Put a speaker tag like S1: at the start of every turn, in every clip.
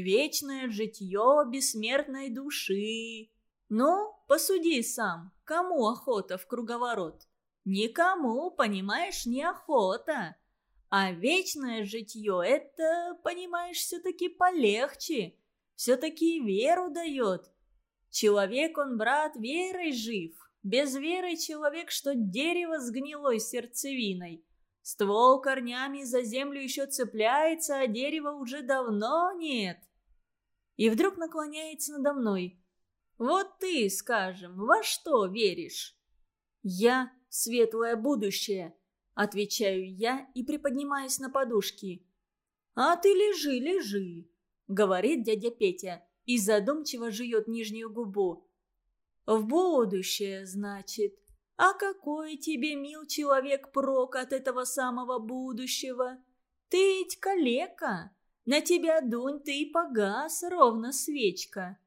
S1: вечное житье бессмертной души. Ну, посуди сам, кому охота в круговорот? Никому, понимаешь, не охота. А вечное житье – это, понимаешь, все-таки полегче. Все-таки веру дает. Человек, он, брат, верой жив. Без веры человек, что дерево с гнилой сердцевиной. Ствол корнями за землю еще цепляется, а дерева уже давно нет. И вдруг наклоняется надо мной. Вот ты, скажем, во что веришь? Я – светлое будущее. Отвечаю я и приподнимаюсь на подушки. «А ты лежи, лежи», — говорит дядя Петя и задумчиво жует нижнюю губу. «В будущее, значит. А какой тебе, мил человек, прок от этого самого будущего? Ты ведь калека. На тебя дунь ты и погас, ровно свечка».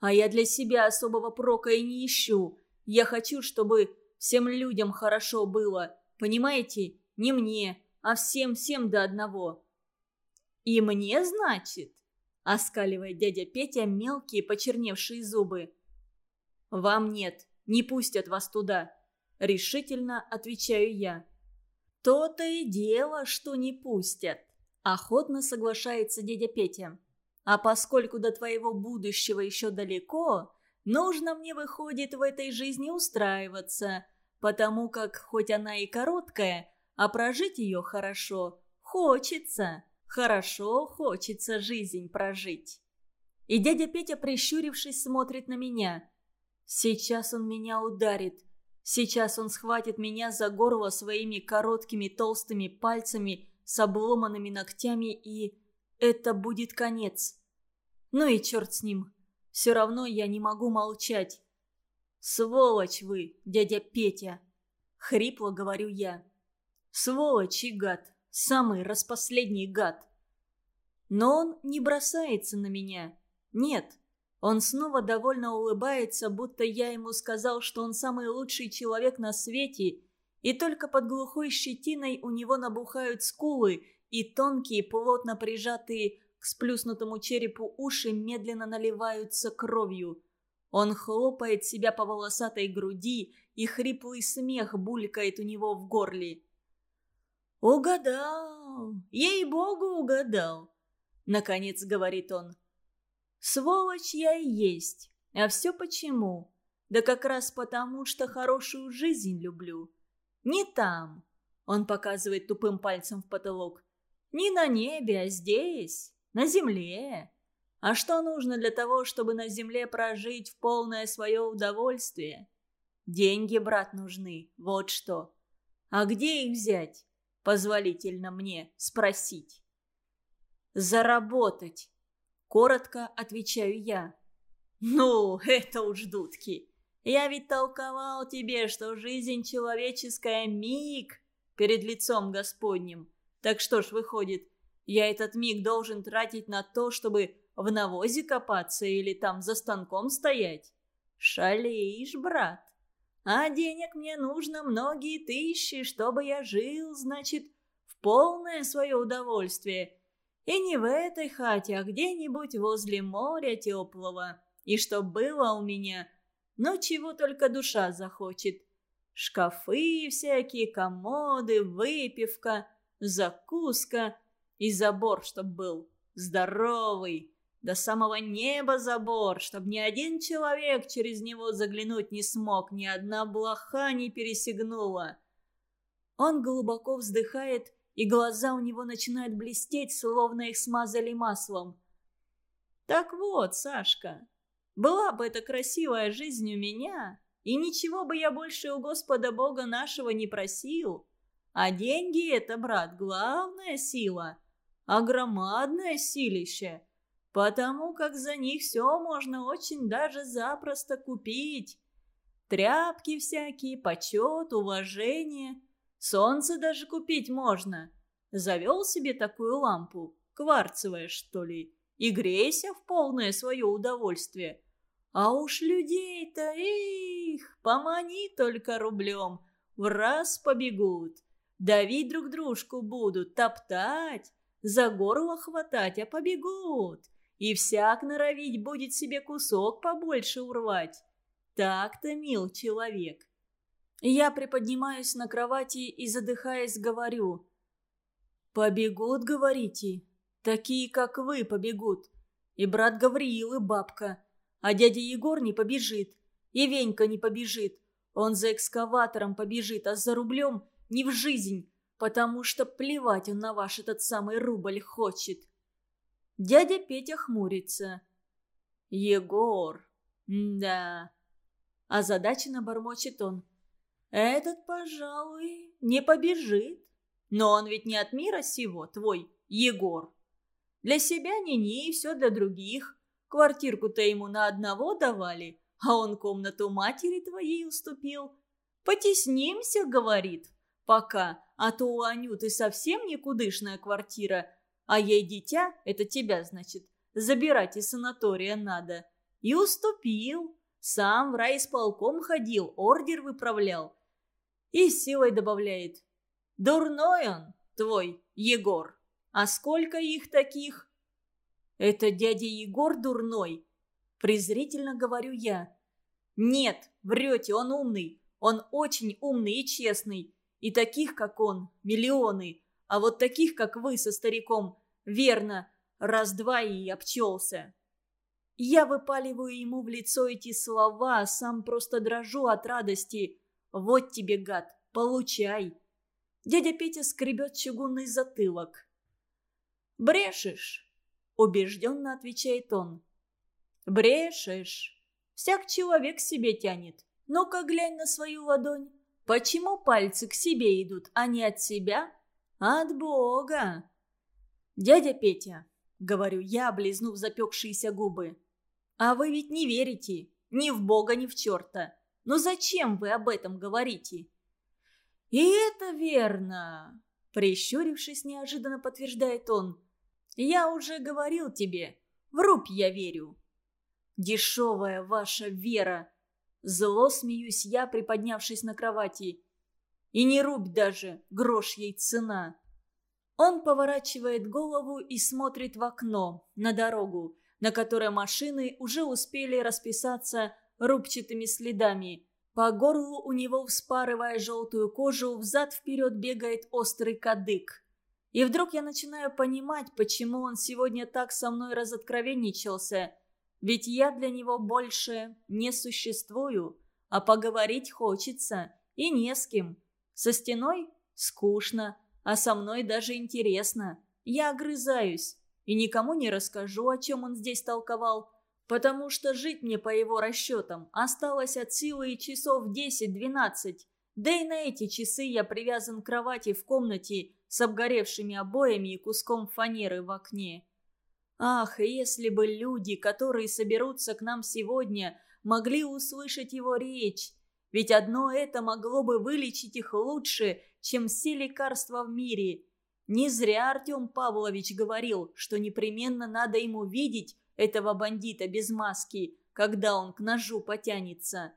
S1: А я для себя особого прока и не ищу. Я хочу, чтобы всем людям хорошо было. Понимаете, не мне, а всем-всем до одного. «И мне, значит?» – оскаливает дядя Петя мелкие почерневшие зубы. «Вам нет, не пустят вас туда», – решительно отвечаю я. «То-то и дело, что не пустят», – охотно соглашается дядя Петя. «А поскольку до твоего будущего еще далеко, нужно мне, выходит, в этой жизни устраиваться, потому как, хоть она и короткая, а прожить ее хорошо хочется, хорошо хочется жизнь прожить. И дядя Петя, прищурившись, смотрит на меня. Сейчас он меня ударит. Сейчас он схватит меня за горло своими короткими толстыми пальцами с обломанными ногтями, и это будет конец. Ну и черт с ним. Все равно я не могу молчать. «Сволочь вы, дядя Петя!» — хрипло говорю я. «Сволочь и гад! Самый распоследний гад!» Но он не бросается на меня. Нет, он снова довольно улыбается, будто я ему сказал, что он самый лучший человек на свете, и только под глухой щетиной у него набухают скулы, и тонкие, плотно прижатые к сплюснутому черепу уши медленно наливаются кровью. Он хлопает себя по волосатой груди, и хриплый смех булькает у него в горле. «Угадал! Ей-богу, угадал!» Наконец говорит он. «Сволочь я и есть. А все почему? Да как раз потому, что хорошую жизнь люблю. Не там!» Он показывает тупым пальцем в потолок. «Не на небе, а здесь, на земле. А что нужно для того, чтобы на земле прожить в полное свое удовольствие? Деньги, брат, нужны, вот что. А где их взять? Позволительно мне спросить. Заработать. Коротко отвечаю я. Ну, это уж дудки. Я ведь толковал тебе, что жизнь человеческая миг перед лицом Господним. Так что ж выходит, я этот миг должен тратить на то, чтобы в навозе копаться или там за станком стоять? Шалеешь, брат. А денег мне нужно многие тысячи, чтобы я жил, значит, в полное свое удовольствие. И не в этой хате, а где-нибудь возле моря теплого. И что было у меня, ну чего только душа захочет. Шкафы всякие, комоды, выпивка, закуска и забор, чтоб был здоровый, до самого неба забор, чтобы ни один человек через него заглянуть не смог, ни одна блоха не пересягнула. Он глубоко вздыхает, и глаза у него начинают блестеть, словно их смазали маслом. «Так вот, Сашка, была бы эта красивая жизнь у меня, и ничего бы я больше у Господа Бога нашего не просил. А деньги — это, брат, главная сила, а громадное силище — потому как за них все можно очень даже запросто купить. Тряпки всякие, почет, уважение. Солнце даже купить можно. Завел себе такую лампу, кварцевая, что ли, и грейся в полное свое удовольствие. А уж людей-то, их, помани только рублем, в раз побегут. Давить друг дружку будут, топтать, за горло хватать, а побегут. И всяк норовить будет себе кусок побольше урвать. Так-то, мил человек. Я приподнимаюсь на кровати и, задыхаясь, говорю. «Побегут, говорите? Такие, как вы, побегут. И брат Гавриил, и бабка. А дядя Егор не побежит. И Венька не побежит. Он за экскаватором побежит, а за рублем не в жизнь, потому что плевать он на ваш этот самый рубль хочет. Дядя Петя хмурится. Егор, да. А задача бормочет он. Этот, пожалуй, не побежит. Но он ведь не от мира сего, твой Егор. Для себя не-не, и все для других. Квартирку-то ему на одного давали, а он комнату матери твоей уступил. «Потеснимся», — говорит, — «пока, а то у Анюты совсем никудышная квартира, а ей дитя, это тебя, значит, забирать из санатория надо». И уступил. Сам в райисполком ходил, ордер выправлял. И силой добавляет. «Дурной он, твой Егор. А сколько их таких?» «Это дядя Егор дурной?» Презрительно говорю я. «Нет, врете, он умный. Он очень умный и честный. И таких, как он, миллионы. А вот таких, как вы со стариком, верно, раз-два и обчелся». Я выпаливаю ему в лицо эти слова, сам просто дрожу от радости. «Вот тебе, гад, получай!» Дядя Петя скребет чугунный затылок. «Брешешь!» – убежденно отвечает он. «Брешешь. Всяк человек себе тянет. Ну-ка глянь на свою ладонь. Почему пальцы к себе идут, а не от себя? От Бога!» «Дядя Петя», — говорю я, облизнув запекшиеся губы, «а вы ведь не верите ни в Бога, ни в черта. Но зачем вы об этом говорите?» «И это верно», — прищурившись, неожиданно подтверждает он. «Я уже говорил тебе, в рубь я верю. Дешевая ваша вера!» Зло смеюсь я, приподнявшись на кровати. «И не рубь даже, грош ей цена!» Он поворачивает голову и смотрит в окно, на дорогу, на которой машины уже успели расписаться рубчатыми следами. По горлу у него, вспарывая желтую кожу, взад-вперед бегает острый кадык. И вдруг я начинаю понимать, почему он сегодня так со мной разоткровенничался – ведь я для него больше не существую, а поговорить хочется и не с кем. Со стеной скучно, а со мной даже интересно. Я огрызаюсь и никому не расскажу, о чем он здесь толковал, потому что жить мне по его расчетам осталось от силы часов 10-12. Да и на эти часы я привязан к кровати в комнате с обгоревшими обоями и куском фанеры в окне. Ах, если бы люди, которые соберутся к нам сегодня, могли услышать его речь. Ведь одно это могло бы вылечить их лучше, чем все лекарства в мире. Не зря Артем Павлович говорил, что непременно надо ему видеть этого бандита без маски, когда он к ножу потянется.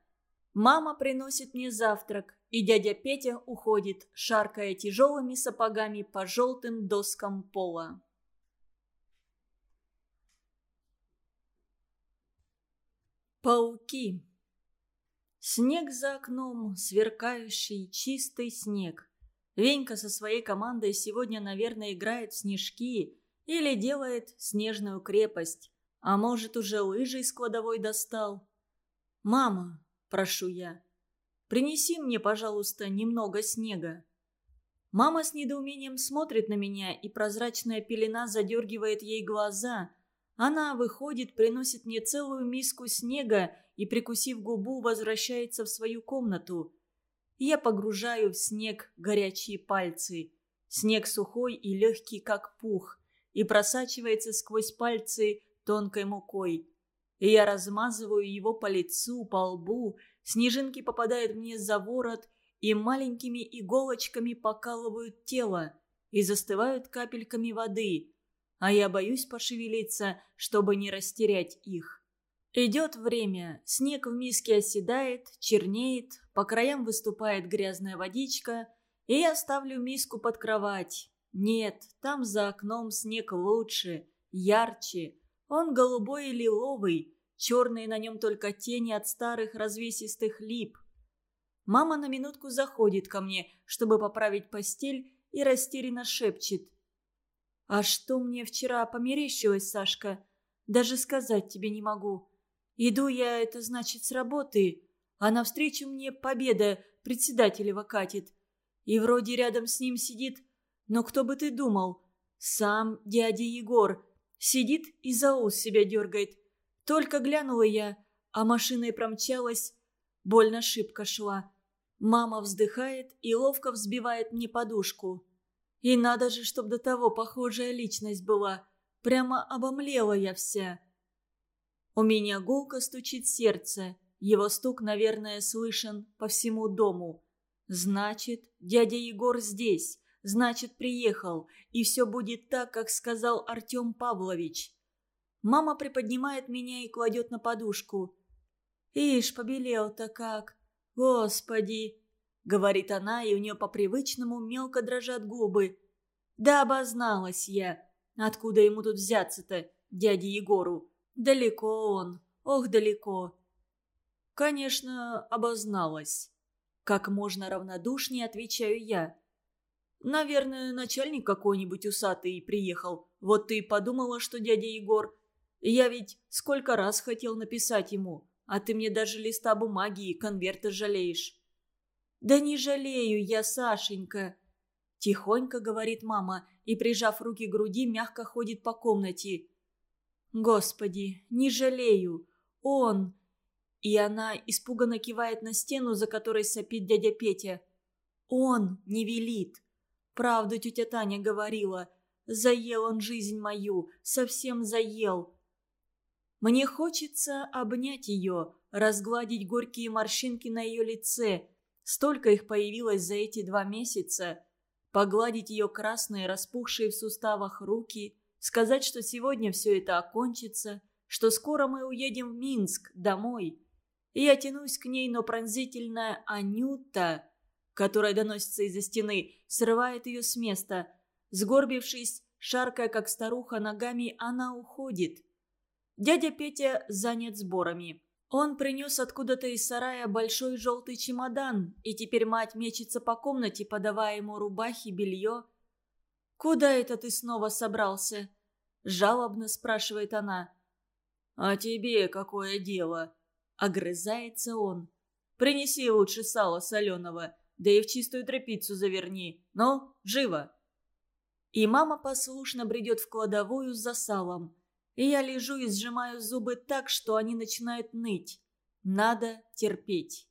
S1: Мама приносит мне завтрак, и дядя Петя уходит, шаркая тяжелыми сапогами по желтым доскам пола. Пауки. Снег за окном, сверкающий, чистый снег. Венька со своей командой сегодня, наверное, играет в снежки или делает снежную крепость. А может, уже лыжи из кладовой достал. «Мама», – прошу я, – «принеси мне, пожалуйста, немного снега». Мама с недоумением смотрит на меня, и прозрачная пелена задергивает ей глаза – она выходит, приносит мне целую миску снега и, прикусив губу, возвращается в свою комнату. Я погружаю в снег горячие пальцы. Снег сухой и легкий, как пух, и просачивается сквозь пальцы тонкой мукой. И я размазываю его по лицу, по лбу, снежинки попадают мне за ворот и маленькими иголочками покалывают тело и застывают капельками воды – а я боюсь пошевелиться, чтобы не растерять их. Идет время, снег в миске оседает, чернеет, по краям выступает грязная водичка, и я ставлю миску под кровать. Нет, там за окном снег лучше, ярче. Он голубой и лиловый, черные на нем только тени от старых развесистых лип. Мама на минутку заходит ко мне, чтобы поправить постель, и растерянно шепчет. «А что мне вчера померещилось, Сашка? Даже сказать тебе не могу. Иду я, это значит, с работы, а навстречу мне победа председателева катит. И вроде рядом с ним сидит но кто бы ты думал? Сам дядя Егор. Сидит и за ус себя дергает. Только глянула я, а машина и промчалась. Больно шибко шла. Мама вздыхает и ловко взбивает мне подушку. И надо же, чтоб до того похожая личность была. Прямо обомлела я вся. У меня гулко стучит сердце. Его стук, наверное, слышен по всему дому. Значит, дядя Егор здесь. Значит, приехал, и все будет так, как сказал Артем Павлович. Мама приподнимает меня и кладет на подушку. «Ишь, побелел-то как! Господи!» — говорит она, и у нее по-привычному мелко дрожат губы. «Да обозналась я! Откуда ему тут взяться-то, дяде Егору? Далеко он, ох, далеко!» «Конечно, обозналась!» Как можно равнодушнее отвечаю я. Наверное, начальник какой-нибудь усатый приехал. Вот ты и подумала, что дядя Егор. Я ведь сколько раз хотел написать ему, а ты мне даже листа бумаги и конверта жалеешь». «Да не жалею я, Сашенька!» Тихонько говорит мама и, прижав руки к груди, мягко ходит по комнате. «Господи, не жалею! Он!» И она испуганно кивает на стену, за которой сопит дядя Петя. «Он не велит!» Правду тетя Таня говорила. Заел он жизнь мою, совсем заел. Мне хочется обнять ее, разгладить горькие морщинки на ее лице. Столько их появилось за эти два месяца. Погладить ее красные, распухшие в суставах руки. Сказать, что сегодня все это окончится, что скоро мы уедем в Минск, домой. И я тянусь к ней, но пронзительная Анюта которая доносится из-за стены, срывает ее с места. Сгорбившись, шаркая как старуха ногами, она уходит. Дядя Петя занят сборами. Он принес откуда-то из сарая большой желтый чемодан, и теперь мать мечется по комнате, подавая ему рубахи, белье. «Куда это ты снова собрался?» – жалобно спрашивает она. «А тебе какое дело?» – огрызается он. «Принеси лучше сало соленого да и в чистую тряпицу заверни. Ну, живо!» И мама послушно бредет в кладовую за салом. И я лежу и сжимаю зубы так, что они начинают ныть. Надо терпеть.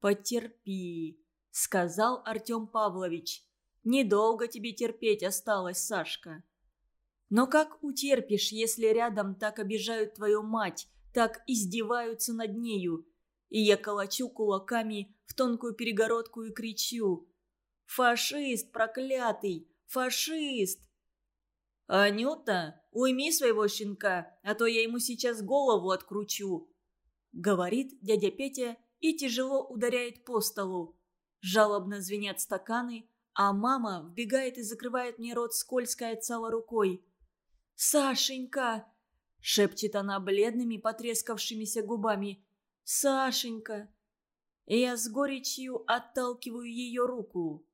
S1: «Потерпи», — сказал Артем Павлович. «Недолго тебе терпеть осталось, Сашка». «Но как утерпишь, если рядом так обижают твою мать, так издеваются над нею, и я колочу кулаками в тонкую перегородку и кричу «Фашист проклятый! Фашист!» «Анюта, уйми своего щенка, а то я ему сейчас голову откручу!» Говорит дядя Петя и тяжело ударяет по столу. Жалобно звенят стаканы, а мама вбегает и закрывает мне рот скользкой от сала рукой. «Сашенька!» — шепчет она бледными, потрескавшимися губами. Сашенька!» И я с горечью отталкиваю ее руку.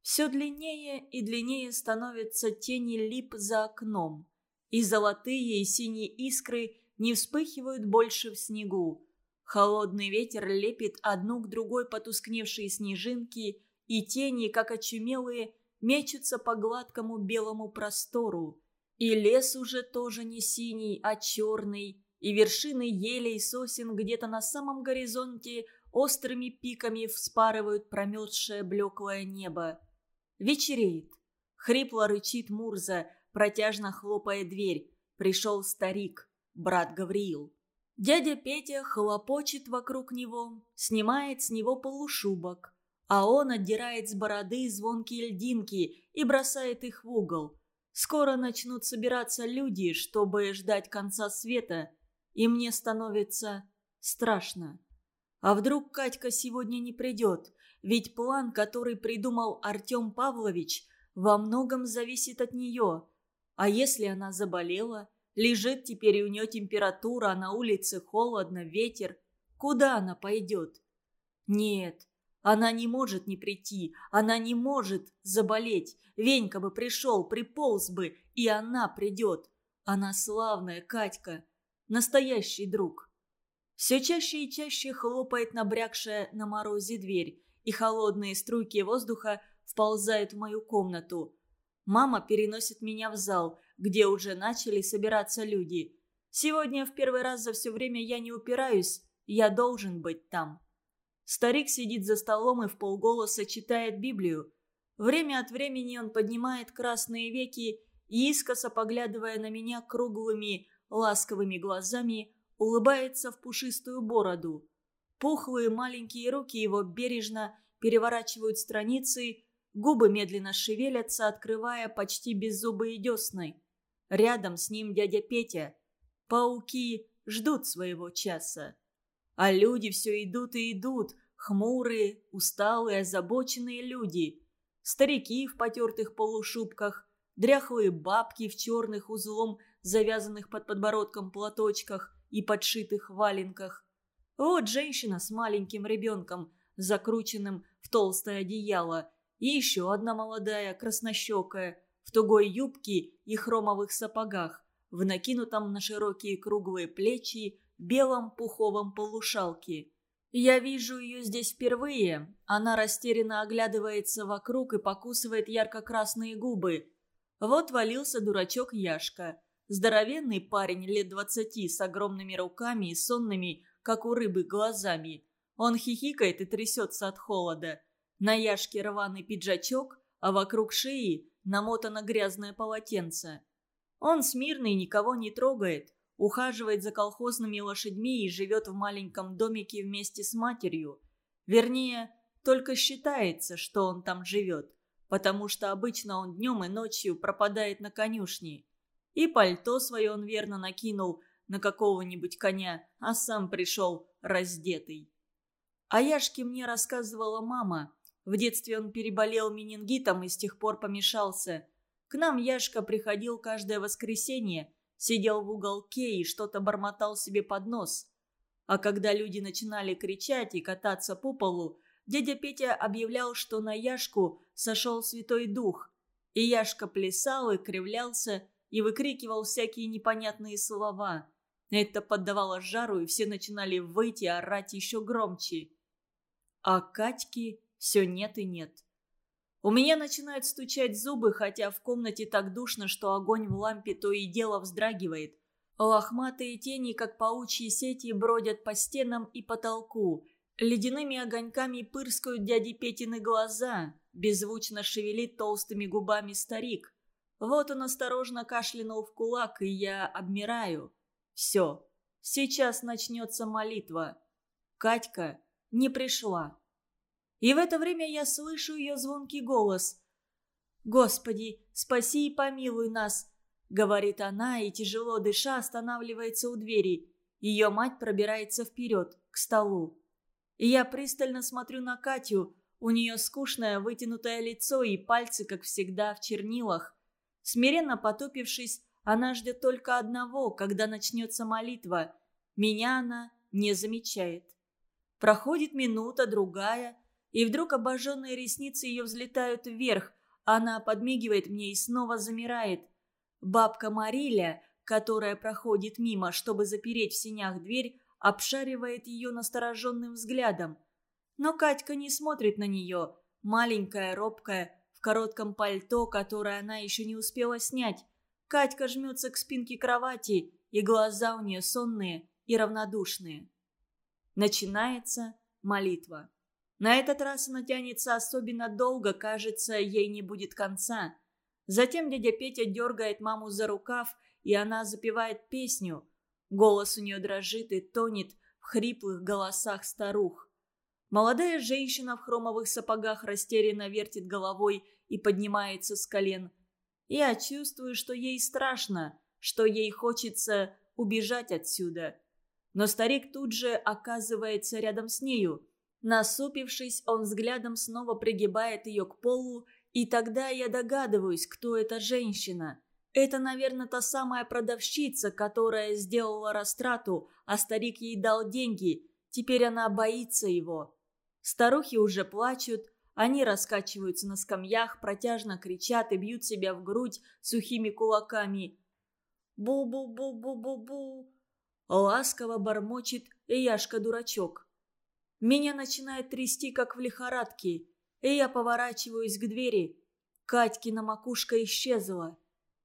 S1: Все длиннее и длиннее становятся тени лип за окном, и золотые и синие искры не вспыхивают больше в снегу. Холодный ветер лепит одну к другой потускневшие снежинки, и тени, как очумелые, мечутся по гладкому белому простору. И лес уже тоже не синий, а черный, и вершины елей и сосен где-то на самом горизонте острыми пиками вспарывают промерзшее блеклое небо. Вечереет. Хрипло рычит Мурза, протяжно хлопая дверь. Пришел старик, брат Гавриил. Дядя Петя хлопочет вокруг него, снимает с него полушубок, а он отдирает с бороды звонкие льдинки и бросает их в угол. Скоро начнут собираться люди, чтобы ждать конца света – и мне становится страшно. А вдруг Катька сегодня не придет? Ведь план, который придумал Артем Павлович, во многом зависит от нее. А если она заболела, лежит теперь у нее температура, а на улице холодно, ветер, куда она пойдет? Нет, она не может не прийти, она не может заболеть. Венька бы пришел, приполз бы, и она придет. Она славная Катька, настоящий друг. Все чаще и чаще хлопает набрякшая на морозе дверь, и холодные струйки воздуха вползают в мою комнату. Мама переносит меня в зал, где уже начали собираться люди. Сегодня в первый раз за все время я не упираюсь, я должен быть там. Старик сидит за столом и в полголоса читает Библию. Время от времени он поднимает красные веки и, искоса поглядывая на меня круглыми, ласковыми глазами, улыбается в пушистую бороду. Пухлые маленькие руки его бережно переворачивают страницы, губы медленно шевелятся, открывая почти беззубые десны. Рядом с ним дядя Петя. Пауки ждут своего часа. А люди все идут и идут, хмурые, усталые, озабоченные люди. Старики в потертых полушубках, дряхлые бабки в черных узлом, завязанных под подбородком платочках и подшитых валенках. Вот женщина с маленьким ребенком, закрученным в толстое одеяло, и еще одна молодая, краснощекая, в тугой юбке и хромовых сапогах, в накинутом на широкие круглые плечи белом пуховом полушалке. Я вижу ее здесь впервые. Она растерянно оглядывается вокруг и покусывает ярко-красные губы. Вот валился дурачок Яшка. Здоровенный парень лет двадцати с огромными руками и сонными, как у рыбы, глазами. Он хихикает и трясется от холода. На Яшке рваный пиджачок, а вокруг шеи намотано грязное полотенце. Он смирный никого не трогает, ухаживает за колхозными лошадьми и живет в маленьком домике вместе с матерью. Вернее, только считается, что он там живет, потому что обычно он днем и ночью пропадает на конюшне. И пальто свое он верно накинул на какого-нибудь коня, а сам пришел раздетый. А Яшке мне рассказывала мама. В детстве он переболел менингитом и с тех пор помешался. К нам Яшка приходил каждое воскресенье – сидел в уголке и что-то бормотал себе под нос. А когда люди начинали кричать и кататься по полу, дядя Петя объявлял, что на Яшку сошел Святой Дух. И Яшка плясал и кривлялся и выкрикивал всякие непонятные слова. Это поддавало жару, и все начинали выйти и орать еще громче. А Катьки все нет и нет. У меня начинают стучать зубы, хотя в комнате так душно, что огонь в лампе то и дело вздрагивает. Лохматые тени, как паучьи сети, бродят по стенам и потолку. Ледяными огоньками пырскают дяди Петины глаза. Беззвучно шевелит толстыми губами старик. Вот он осторожно кашлянул в кулак, и я обмираю. Все, сейчас начнется молитва. Катька не пришла. И в это время я слышу ее звонкий голос. «Господи, спаси и помилуй нас!» — говорит она и, тяжело дыша, останавливается у двери. Ее мать пробирается вперед, к столу. И я пристально смотрю на Катю. У нее скучное вытянутое лицо и пальцы, как всегда, в чернилах. Смиренно потупившись, она ждет только одного, когда начнется молитва. Меня она не замечает. Проходит минута, другая — и вдруг обожженные ресницы ее взлетают вверх. Она подмигивает мне и снова замирает. Бабка Мариля, которая проходит мимо, чтобы запереть в синях дверь, обшаривает ее настороженным взглядом. Но Катька не смотрит на нее. Маленькая, робкая, в коротком пальто, которое она еще не успела снять. Катька жмется к спинке кровати, и глаза у нее сонные и равнодушные. Начинается молитва. На этот раз она тянется особенно долго, кажется, ей не будет конца. Затем дядя Петя дергает маму за рукав, и она запевает песню. Голос у нее дрожит и тонет в хриплых голосах старух. Молодая женщина в хромовых сапогах растерянно вертит головой и поднимается с колен. Я чувствую, что ей страшно, что ей хочется убежать отсюда. Но старик тут же оказывается рядом с нею – Насупившись, он взглядом снова пригибает ее к полу и тогда я догадываюсь, кто эта женщина. Это, наверное, та самая продавщица, которая сделала растрату, а старик ей дал деньги. Теперь она боится его. Старухи уже плачут, они раскачиваются на скамьях, протяжно кричат и бьют себя в грудь сухими кулаками. «Бу-бу-бу-бу-бу-бу!» Ласково бормочет Яшка-дурачок. Меня начинает трясти, как в лихорадке, и я поворачиваюсь к двери. Катькина макушка исчезла.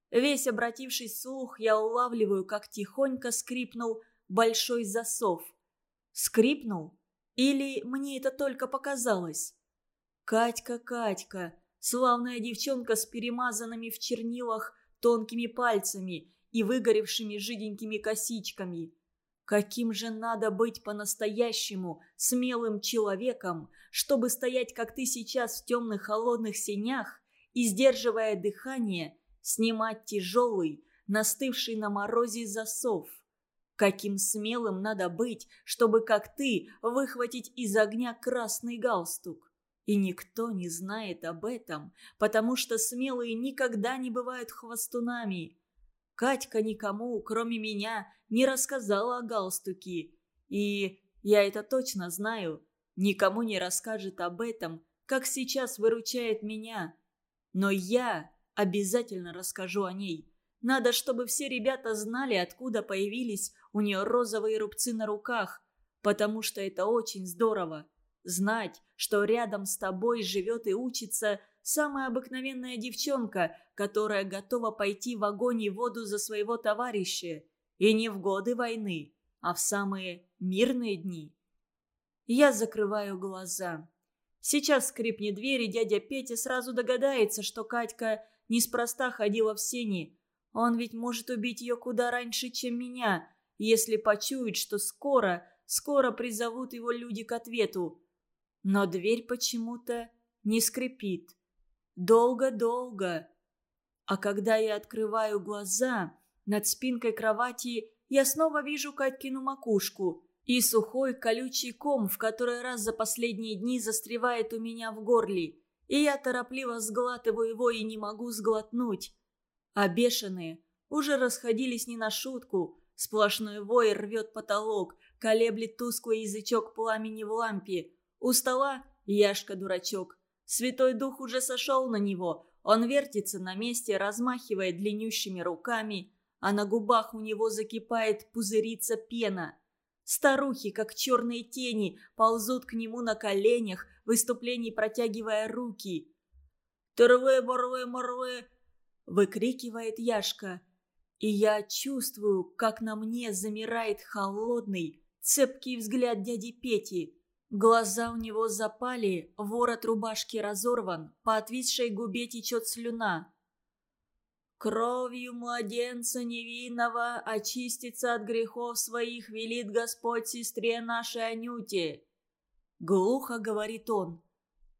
S1: Весь обратившись слух, я улавливаю, как тихонько скрипнул большой засов. Скрипнул? Или мне это только показалось? Катька, Катька, славная девчонка с перемазанными в чернилах тонкими пальцами и выгоревшими жиденькими косичками. Каким же надо быть по-настоящему смелым человеком, чтобы стоять, как ты сейчас, в темных холодных сенях и, сдерживая дыхание, снимать тяжелый, настывший на морозе засов. Каким смелым надо быть, чтобы, как ты, выхватить из огня красный галстук. И никто не знает об этом, потому что смелые никогда не бывают хвостунами. Катька никому, кроме меня, не рассказала о галстуке. И, я это точно знаю, никому не расскажет об этом, как сейчас выручает меня. Но я обязательно расскажу о ней. Надо, чтобы все ребята знали, откуда появились у нее розовые рубцы на руках, потому что это очень здорово. Знать, что рядом с тобой живет и учится самая обыкновенная девчонка, которая готова пойти в огонь и воду за своего товарища. И не в годы войны, а в самые мирные дни. Я закрываю глаза. Сейчас скрипнет дверь, и дядя Петя сразу догадается, что Катька неспроста ходила в сени. Он ведь может убить ее куда раньше, чем меня, если почует, что скоро, скоро призовут его люди к ответу. Но дверь почему-то не скрипит. Долго-долго. А когда я открываю глаза, над спинкой кровати я снова вижу Катькину макушку и сухой колючий ком, в который раз за последние дни застревает у меня в горле. И я торопливо сглатываю его и не могу сглотнуть. А бешеные уже расходились не на шутку. Сплошной вой рвет потолок, колеблет тусклый язычок пламени в лампе. У стола Яшка-дурачок. Святой Дух уже сошел на него. Он вертится на месте, размахивая длиннющими руками, а на губах у него закипает пузырица пена. Старухи, как черные тени, ползут к нему на коленях, в выступлении протягивая руки. «Тырвы, борвы, морвы!» — выкрикивает Яшка. И я чувствую, как на мне замирает холодный, цепкий взгляд дяди Пети. Глаза у него запали, ворот рубашки разорван, по отвисшей губе течет слюна. «Кровью младенца невинного очиститься от грехов своих велит Господь сестре нашей Анюте!» Глухо говорит он.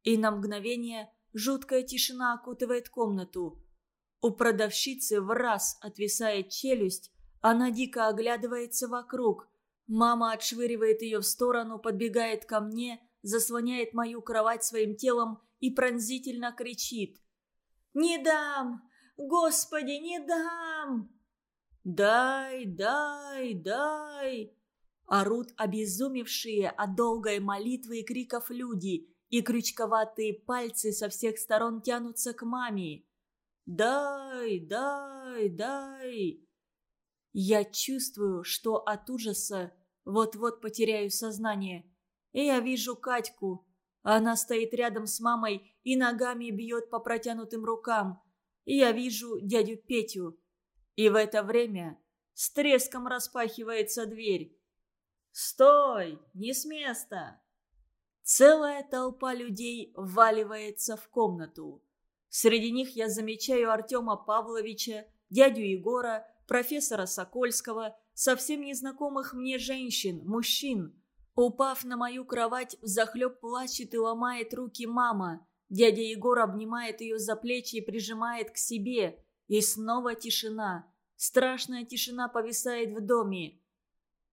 S1: И на мгновение жуткая тишина окутывает комнату. У продавщицы в раз отвисает челюсть, она дико оглядывается вокруг – Мама отшвыривает ее в сторону, подбегает ко мне, заслоняет мою кровать своим телом и пронзительно кричит. «Не дам! Господи, не дам!» «Дай, дай, дай!» Орут обезумевшие от долгой молитвы и криков люди, и крючковатые пальцы со всех сторон тянутся к маме. «Дай, дай, дай!» Я чувствую, что от ужаса вот-вот потеряю сознание. И я вижу Катьку. Она стоит рядом с мамой и ногами бьет по протянутым рукам. И я вижу дядю Петю. И в это время с треском распахивается дверь. «Стой! Не с места!» Целая толпа людей вваливается в комнату. Среди них я замечаю Артема Павловича, дядю Егора, профессора Сокольского, совсем незнакомых мне женщин, мужчин. Упав на мою кровать, взахлеб плачет и ломает руки мама. Дядя Егор обнимает ее за плечи и прижимает к себе. И снова тишина. Страшная тишина повисает в доме.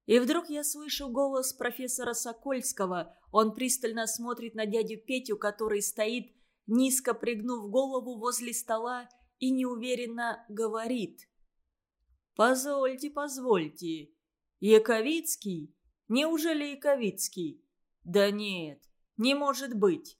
S1: И вдруг я слышу голос профессора Сокольского. Он пристально смотрит на дядю Петю, который стоит, низко пригнув голову возле стола и неуверенно говорит. «Позвольте, позвольте. Яковицкий? Неужели Яковицкий? Да нет, не может быть».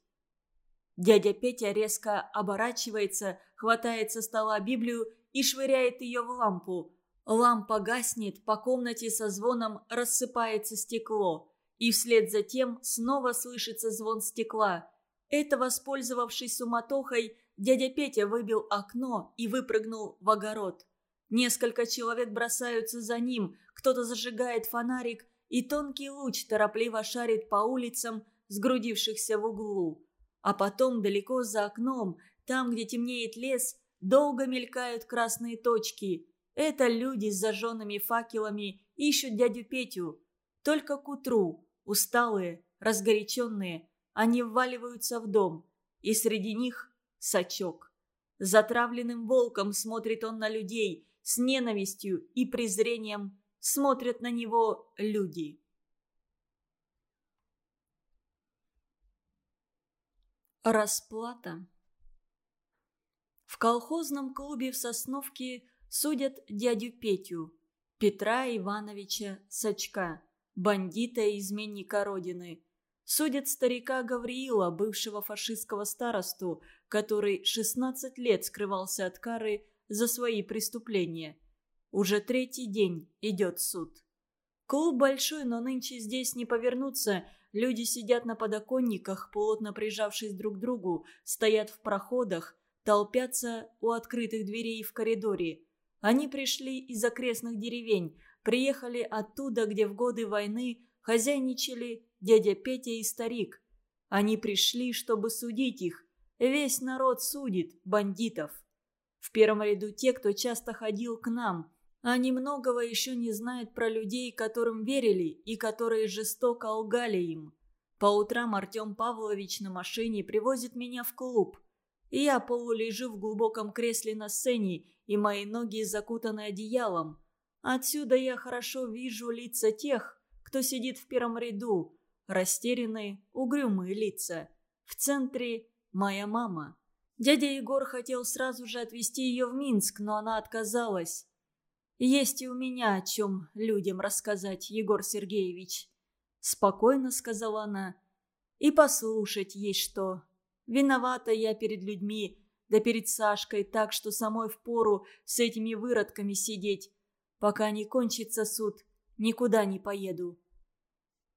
S1: Дядя Петя резко оборачивается, хватает со стола Библию и швыряет ее в лампу. Лампа гаснет, по комнате со звоном рассыпается стекло. И вслед за тем снова слышится звон стекла. Это, воспользовавшись суматохой, дядя Петя выбил окно и выпрыгнул в огород. Несколько человек бросаются за ним, кто-то зажигает фонарик, и тонкий луч торопливо шарит по улицам, сгрудившихся в углу. А потом далеко за окном, там, где темнеет лес, долго мелькают красные точки. Это люди с зажженными факелами ищут дядю Петю. Только к утру, усталые, разгоряченные, они вваливаются в дом, и среди них сачок. Затравленным волком смотрит он на людей, с ненавистью и презрением смотрят на него люди. Расплата В колхозном клубе в Сосновке судят дядю Петю, Петра Ивановича Сачка, бандита и изменника Родины. Судят старика Гавриила, бывшего фашистского старосту, который 16 лет скрывался от кары за свои преступления. Уже третий день идет суд. Клуб большой, но нынче здесь не повернуться. Люди сидят на подоконниках, плотно прижавшись друг к другу, стоят в проходах, толпятся у открытых дверей в коридоре. Они пришли из окрестных деревень, приехали оттуда, где в годы войны хозяйничали дядя Петя и старик. Они пришли, чтобы судить их. Весь народ судит бандитов. В первом ряду те, кто часто ходил к нам. Они многого еще не знают про людей, которым верили и которые жестоко лгали им. По утрам Артем Павлович на машине привозит меня в клуб. И я полулежу в глубоком кресле на сцене, и мои ноги закутаны одеялом. Отсюда я хорошо вижу лица тех, кто сидит в первом ряду, растерянные, угрюмые лица. В центре моя мама. Дядя Егор хотел сразу же отвезти ее в Минск, но она отказалась. «Есть и у меня о чем людям рассказать, Егор Сергеевич», — спокойно сказала она. «И послушать есть что. Виновата я перед людьми, да перед Сашкой, так что самой впору с этими выродками сидеть. Пока не кончится суд, никуда не поеду».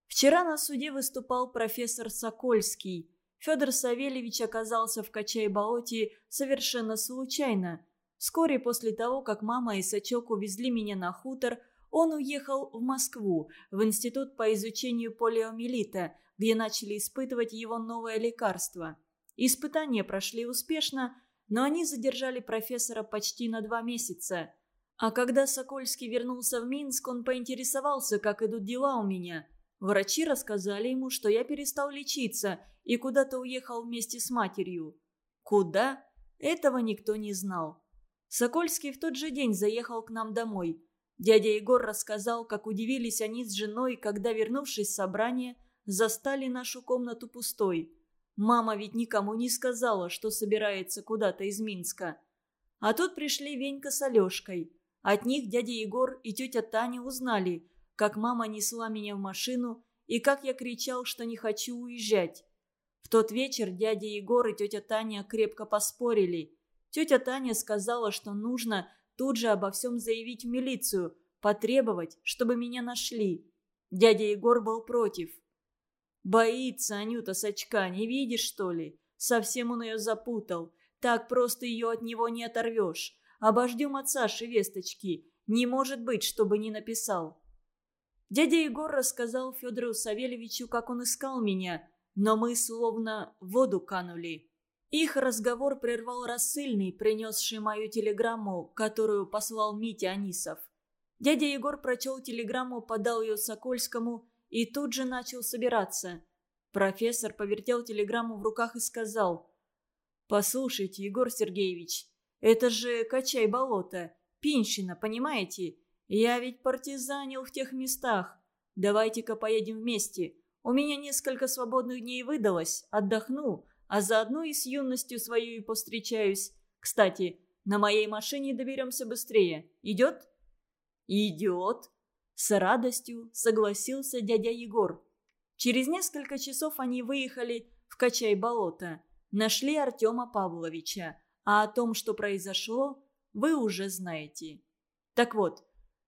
S1: Вчера на суде выступал профессор Сокольский. Федор Савельевич оказался в Качай-болоте совершенно случайно. Вскоре после того, как мама и Сачок увезли меня на хутор, он уехал в Москву, в Институт по изучению полиомиелита, где начали испытывать его новое лекарство. Испытания прошли успешно, но они задержали профессора почти на два месяца. А когда Сокольский вернулся в Минск, он поинтересовался, как идут дела у меня. Врачи рассказали ему, что я перестал лечиться и куда-то уехал вместе с матерью. Куда? Этого никто не знал. Сокольский в тот же день заехал к нам домой. Дядя Егор рассказал, как удивились они с женой, когда, вернувшись с собрания, застали нашу комнату пустой. Мама ведь никому не сказала, что собирается куда-то из Минска. А тут пришли Венька с Алешкой. От них дядя Егор и тетя Таня узнали, как мама несла меня в машину и как я кричал, что не хочу уезжать. В тот вечер дядя Егор и тетя Таня крепко поспорили. Тетя Таня сказала, что нужно тут же обо всем заявить в милицию, потребовать, чтобы меня нашли. Дядя Егор был против. «Боится Анюта Сачка, не видишь, что ли? Совсем он ее запутал. Так просто ее от него не оторвешь. Обождем от Саши весточки. Не может быть, чтобы не написал». Дядя Егор рассказал Федору Савельевичу, как он искал меня, но мы словно в воду канули. Их разговор прервал рассыльный, принесший мою телеграмму, которую послал Митя Анисов. Дядя Егор прочел телеграмму, подал ее Сокольскому и тут же начал собираться. Профессор повертел телеграмму в руках и сказал. «Послушайте, Егор Сергеевич, это же качай болото, Пинщина, понимаете? Я ведь партизанил в тех местах. Давайте-ка поедем вместе. У меня несколько свободных дней выдалось, отдохну, а заодно и с юностью свою и повстречаюсь. Кстати, на моей машине доберемся быстрее. Идет?» «Идет», — с радостью согласился дядя Егор. Через несколько часов они выехали в Качай-болото, нашли Артема Павловича, а о том, что произошло, вы уже знаете. Так вот,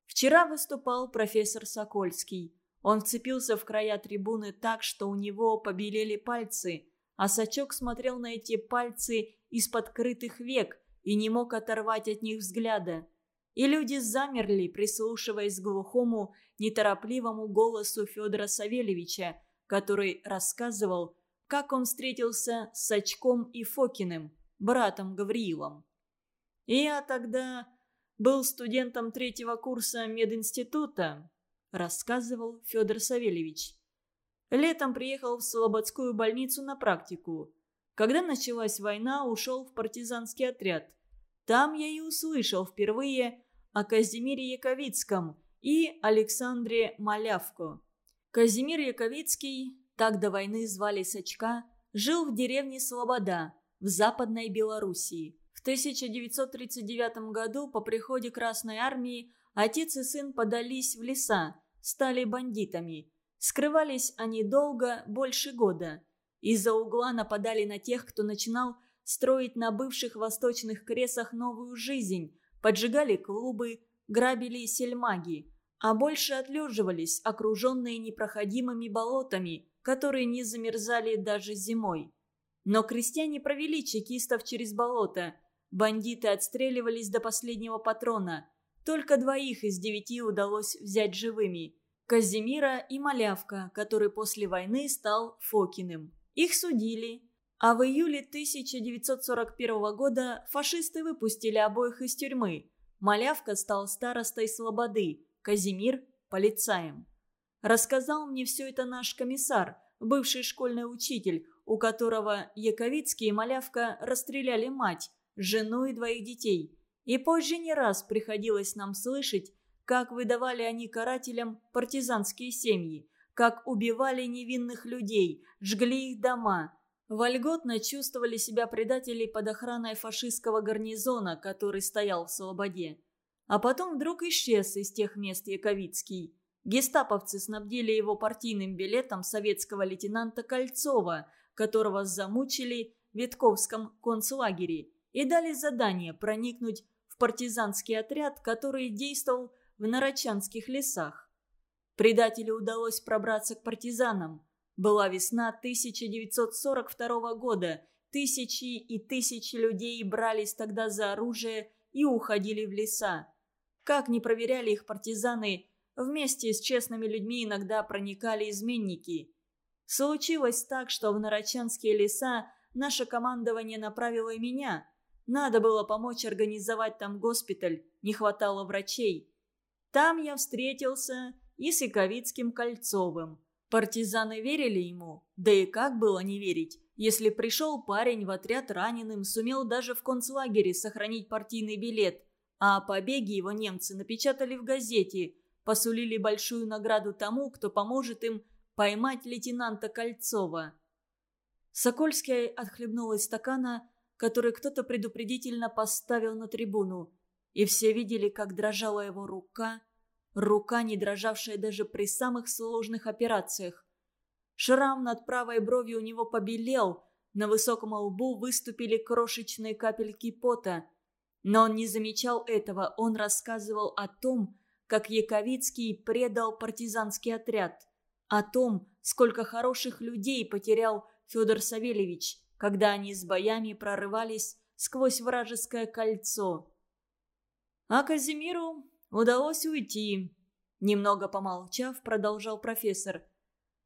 S1: вчера выступал профессор Сокольский. Он вцепился в края трибуны так, что у него побелели пальцы, а Сачок смотрел на эти пальцы из-под крытых век и не мог оторвать от них взгляда. И люди замерли, прислушиваясь к глухому, неторопливому голосу Федора Савельевича, который рассказывал, как он встретился с Сачком и Фокиным, братом Гавриилом. «Я тогда был студентом третьего курса мединститута», рассказывал Федор Савельевич. Летом приехал в Слободскую больницу на практику. Когда началась война, ушел в партизанский отряд. Там я и услышал впервые о Казимире Яковицком и Александре Малявко. Казимир Яковицкий, так до войны звали Сачка, жил в деревне Слобода в Западной Белоруссии. В 1939 году по приходе Красной Армии отец и сын подались в леса, стали бандитами. Скрывались они долго, больше года. Из-за угла нападали на тех, кто начинал строить на бывших восточных кресах новую жизнь, поджигали клубы, грабили сельмаги а больше отлеживались, окруженные непроходимыми болотами, которые не замерзали даже зимой. Но крестьяне провели чекистов через болото. Бандиты отстреливались до последнего патрона. Только двоих из девяти удалось взять живыми. Казимира и Малявка, который после войны стал Фокиным. Их судили. А в июле 1941 года фашисты выпустили обоих из тюрьмы. Малявка стал старостой Слободы, Казимир – полицаем. Рассказал мне все это наш комиссар, бывший школьный учитель, у которого Яковицкий и Малявка расстреляли мать, жену и двоих детей. И позже не раз приходилось нам слышать, как выдавали они карателям партизанские семьи, как убивали невинных людей, жгли их дома. Вольготно чувствовали себя предатели под охраной фашистского гарнизона, который стоял в Слободе. А потом вдруг исчез из тех мест Яковицкий. Гестаповцы снабдили его партийным билетом советского лейтенанта Кольцова, которого замучили в Витковском концлагере, и дали задание проникнуть в партизанский отряд, который действовал в Нарочанских лесах. Предателю удалось пробраться к партизанам. Была весна 1942 года. Тысячи и тысячи людей брались тогда за оружие и уходили в леса. Как не проверяли их партизаны, вместе с честными людьми иногда проникали изменники. Случилось так, что в Нарочанские леса наше командование направило меня. Надо было помочь организовать там госпиталь, не хватало врачей. Там я встретился и с Иковицким Кольцовым. Партизаны верили ему, да и как было не верить, если пришел парень в отряд раненым, сумел даже в концлагере сохранить партийный билет, а о побеге его немцы напечатали в газете, посулили большую награду тому, кто поможет им поймать лейтенанта Кольцова. Сокольский отхлебнул из стакана, который кто-то предупредительно поставил на трибуну, и все видели, как дрожала его рука, рука, не дрожавшая даже при самых сложных операциях. Шрам над правой бровью у него побелел, на высоком лбу выступили крошечные капельки пота – но он не замечал этого, он рассказывал о том, как Яковицкий предал партизанский отряд, о том, сколько хороших людей потерял Федор Савельевич, когда они с боями прорывались сквозь вражеское кольцо. А Казимиру удалось уйти. Немного помолчав, продолжал профессор.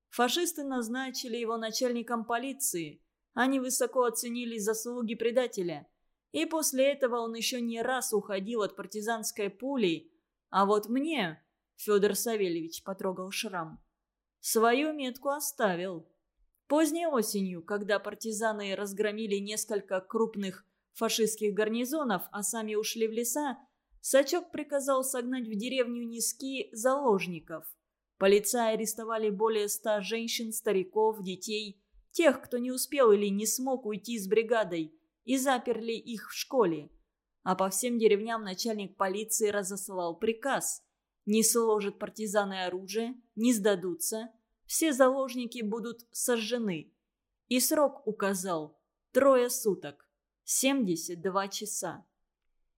S1: Фашисты назначили его начальником полиции. Они высоко оценили заслуги предателя. И после этого он еще не раз уходил от партизанской пули. А вот мне, Федор Савельевич потрогал шрам, свою метку оставил. Поздней осенью, когда партизаны разгромили несколько крупных фашистских гарнизонов, а сами ушли в леса, Сачок приказал согнать в деревню Низки заложников. Полицаи арестовали более ста женщин, стариков, детей. тех, кто не успел или не смог уйти с бригадой, и заперли их в школе. А по всем деревням начальник полиции разослал приказ. Не сложат партизаны оружие, не сдадутся, все заложники будут сожжены. И срок указал – трое суток, 72 часа.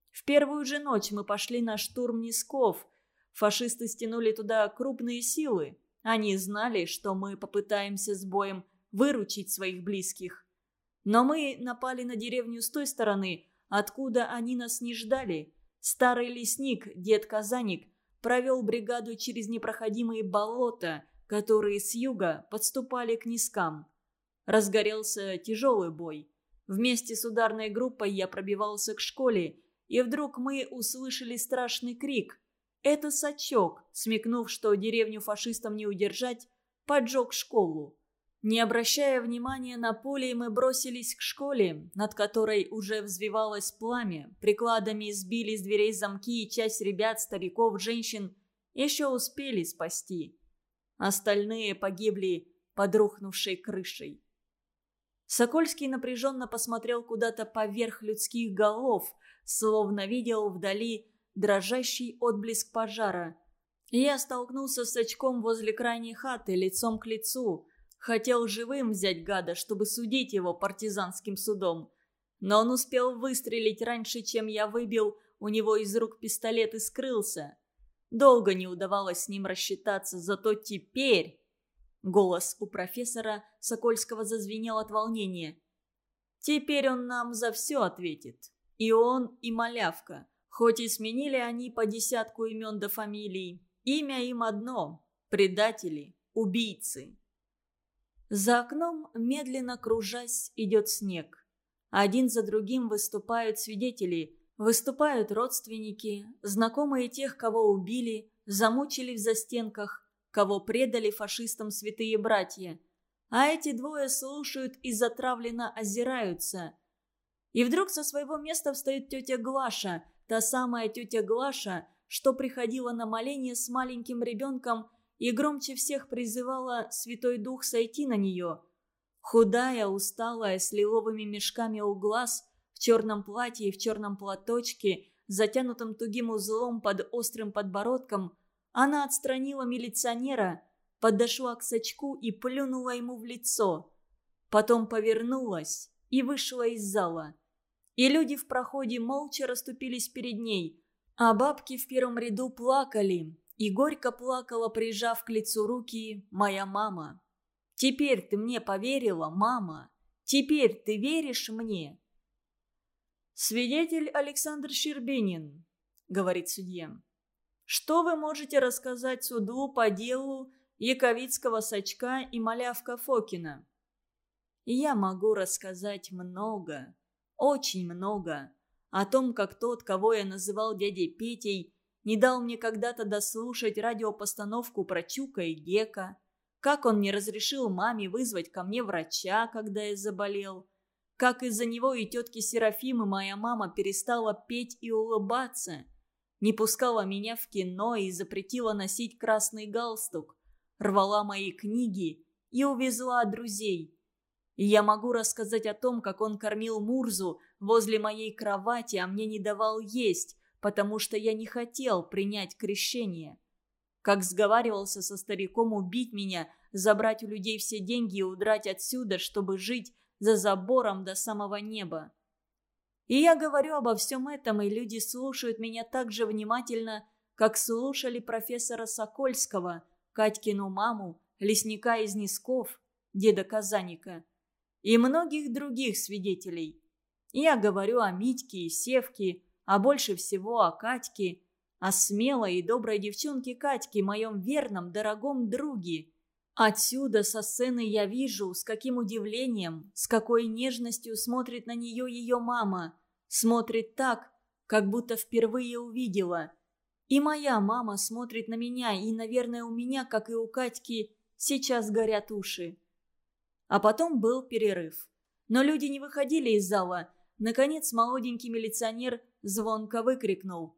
S1: В первую же ночь мы пошли на штурм Нисков. Фашисты стянули туда крупные силы. Они знали, что мы попытаемся с боем выручить своих близких. Но мы напали на деревню с той стороны, откуда они нас не ждали. Старый лесник, дед Казаник, провел бригаду через непроходимые болота, которые с юга подступали к низкам. Разгорелся тяжелый бой. Вместе с ударной группой я пробивался к школе, и вдруг мы услышали страшный крик. Это Сачок, смекнув, что деревню фашистам не удержать, поджег школу. Не обращая внимания на поле, мы бросились к школе, над которой уже взвивалось пламя. Прикладами сбили с дверей замки, и часть ребят, стариков, женщин еще успели спасти. Остальные погибли под рухнувшей крышей. Сокольский напряженно посмотрел куда-то поверх людских голов, словно видел вдали дрожащий отблеск пожара. Я столкнулся с очком возле крайней хаты, лицом к лицу – Хотел живым взять гада, чтобы судить его партизанским судом. Но он успел выстрелить раньше, чем я выбил у него из рук пистолет и скрылся. Долго не удавалось с ним рассчитаться, зато теперь... Голос у профессора Сокольского зазвенел от волнения. «Теперь он нам за все ответит. И он, и малявка. Хоть и сменили они по десятку имен до фамилий, имя им одно – предатели, убийцы». За окном, медленно кружась, идет снег. Один за другим выступают свидетели, выступают родственники, знакомые тех, кого убили, замучили в застенках, кого предали фашистам святые братья. А эти двое слушают и затравленно озираются. И вдруг со своего места встает тетя Глаша, та самая тетя Глаша, что приходила на моление с маленьким ребенком и громче всех призывала Святой Дух сойти на нее. Худая, усталая, с лиловыми мешками у глаз, черном платье и в черном платочке, затянутым тугим узлом под острым подбородком, она отстранила милиционера, подошла к сачку и плюнула ему в лицо. Потом повернулась и вышла из зала. И люди в проходе молча расступились перед ней, а бабки в первом ряду плакали, и горько плакала, прижав к лицу руки, моя мама. «Теперь ты мне поверила, мама? Теперь ты веришь мне?» «Свидетель Александр Щербинин», — говорит судья. «Что вы можете рассказать суду по делу Яковицкого Сачка и Малявка Фокина?» «Я могу рассказать много, очень много, о том, как тот, кого я называл дядей Петей, не дал мне когда-то дослушать радиопостановку про Чука и Гека, как он не разрешил маме вызвать ко мне врача, когда я заболел, как из-за него и тетки Серафимы моя мама перестала петь и улыбаться, не пускала меня в кино и запретила носить красный галстук, рвала мои книги и увезла друзей. И я могу рассказать о том, как он кормил Мурзу возле моей кровати, а мне не давал есть, потому что я не хотел принять крещение. Как сговаривался со стариком убить меня, забрать у людей все деньги и удрать отсюда, чтобы жить за забором до самого неба. И я говорю обо всем этом, и люди слушают меня так же внимательно, как слушали профессора Сокольского, Катькину маму, лесника из Нисков, деда Казаника, и многих других свидетелей. Я говорю о Митьке и Севке, а больше всего о Катьке, о смелой и доброй девчонке Катьке, моем верном, дорогом друге. Отсюда, со сцены, я вижу, с каким удивлением, с какой нежностью смотрит на нее ее мама. Смотрит так, как будто впервые увидела. И моя мама смотрит на меня, и, наверное, у меня, как и у Катьки, сейчас горят уши. А потом был перерыв. Но люди не выходили из зала. Наконец, молоденький милиционер звонко выкрикнул.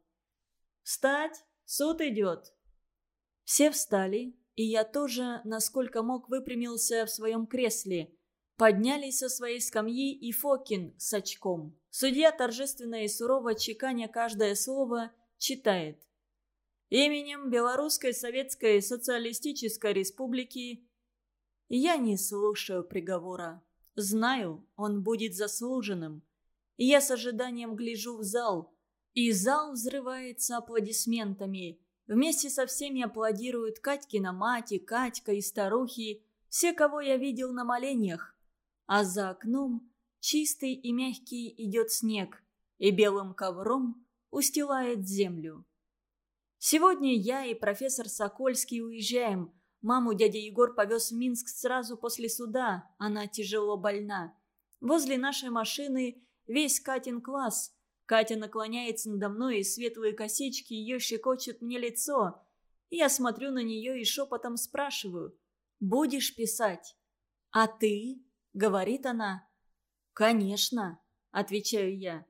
S1: «Встать! Суд идет!» Все встали, и я тоже, насколько мог, выпрямился в своем кресле. Поднялись со своей скамьи и Фокин с очком. Судья, торжественно и сурово чеканя каждое слово, читает. «Именем Белорусской Советской Социалистической Республики...» Я не слушаю приговора. Знаю, он будет заслуженным. Я с ожиданием гляжу в зал. И зал взрывается аплодисментами. Вместе со всеми аплодируют Катькина мать и Катька и старухи, все, кого я видел на молениях а за окном чистый и мягкий идет снег и белым ковром устилает землю. Сегодня я и профессор Сокольский уезжаем. Маму дядя Егор повез в Минск сразу после суда, она тяжело больна. Возле нашей машины весь Катин класс. Катя наклоняется надо мной, и светлые косички ее щекочут мне лицо. Я смотрю на нее и шепотом спрашиваю. «Будешь писать?» «А ты?» говорит она. «Конечно», – отвечаю я.